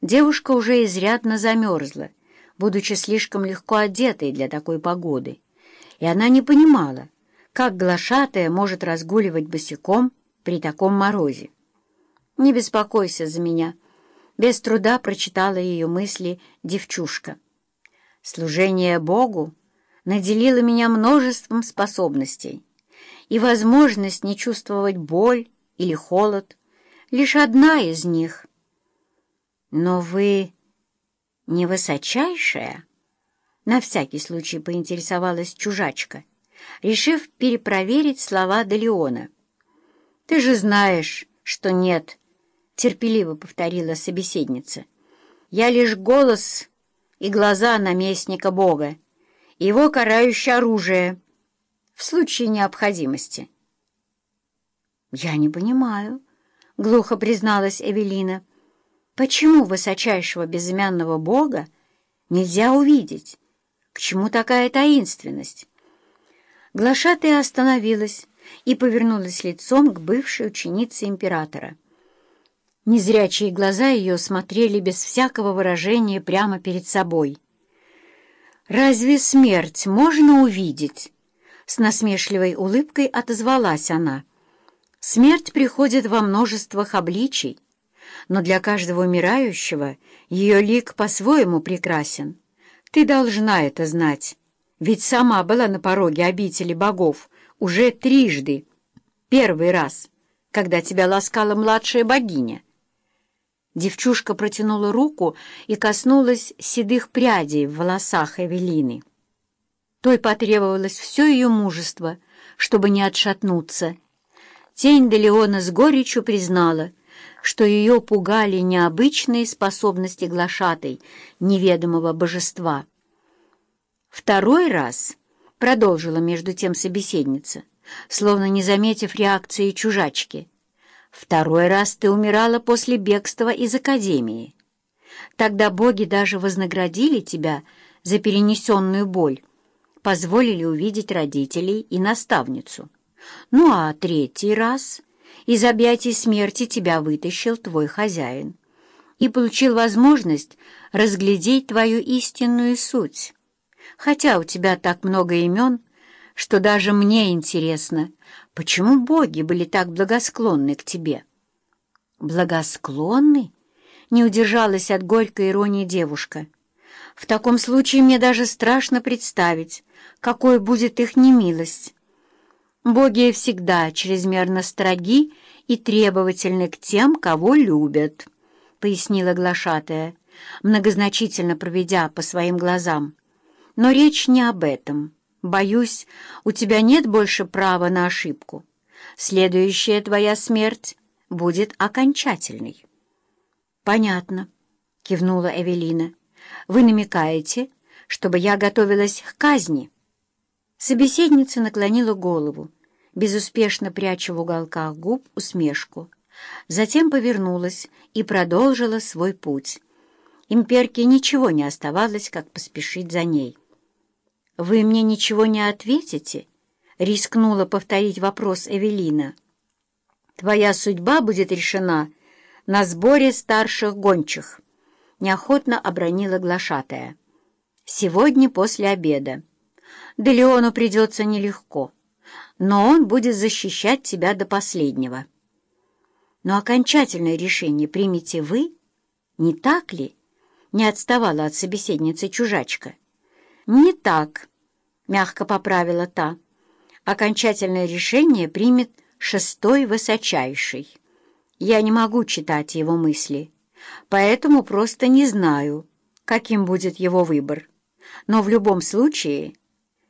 Девушка уже изрядно замерзла, будучи слишком легко одетой для такой погоды, и она не понимала, как глашатая может разгуливать босиком при таком морозе. «Не беспокойся за меня», — без труда прочитала ее мысли девчушка. «Служение Богу наделило меня множеством способностей, и возможность не чувствовать боль или холод — лишь одна из них». «Но вы не высочайшая?» На всякий случай поинтересовалась чужачка, решив перепроверить слова Делеона. «Ты же знаешь, что нет», — терпеливо повторила собеседница. «Я лишь голос и глаза наместника Бога, его карающее оружие в случае необходимости». «Я не понимаю», — глухо призналась Эвелина. Почему высочайшего безымянного бога нельзя увидеть? К чему такая таинственность? Глашатая остановилась и повернулась лицом к бывшей ученице императора. Незрячие глаза ее смотрели без всякого выражения прямо перед собой. «Разве смерть можно увидеть?» С насмешливой улыбкой отозвалась она. «Смерть приходит во множествах обличий» но для каждого умирающего ее лик по-своему прекрасен. Ты должна это знать, ведь сама была на пороге обители богов уже трижды. Первый раз, когда тебя ласкала младшая богиня. Девчушка протянула руку и коснулась седых прядей в волосах Эвелины. Той потребовалось все ее мужество, чтобы не отшатнуться. Тень Делеона с горечью признала — что ее пугали необычные способности глашатой неведомого божества. Второй раз, — продолжила между тем собеседница, словно не заметив реакции чужачки, — второй раз ты умирала после бегства из академии. Тогда боги даже вознаградили тебя за перенесенную боль, позволили увидеть родителей и наставницу. Ну а третий раз из объятий смерти тебя вытащил твой хозяин и получил возможность разглядеть твою истинную суть. Хотя у тебя так много имен, что даже мне интересно, почему боги были так благосклонны к тебе. Благосклонны? Не удержалась от горькой иронии девушка. В таком случае мне даже страшно представить, какой будет их немилость. Боги всегда чрезмерно строги и требовательны к тем, кого любят, — пояснила глашатая, многозначительно проведя по своим глазам. Но речь не об этом. Боюсь, у тебя нет больше права на ошибку. Следующая твоя смерть будет окончательной. — Понятно, — кивнула Эвелина. — Вы намекаете, чтобы я готовилась к казни? Собеседница наклонила голову безуспешно пряча в уголках губ усмешку. Затем повернулась и продолжила свой путь. Имперке ничего не оставалось, как поспешить за ней. «Вы мне ничего не ответите?» — рискнула повторить вопрос Эвелина. «Твоя судьба будет решена на сборе старших гончих», — неохотно обронила глашатая. «Сегодня после обеда. Да Леону придется нелегко» но он будет защищать тебя до последнего. Но окончательное решение примете вы, не так ли? Не отставала от собеседницы чужачка. Не так, мягко поправила та. Окончательное решение примет шестой высочайший. Я не могу читать его мысли, поэтому просто не знаю, каким будет его выбор. Но в любом случае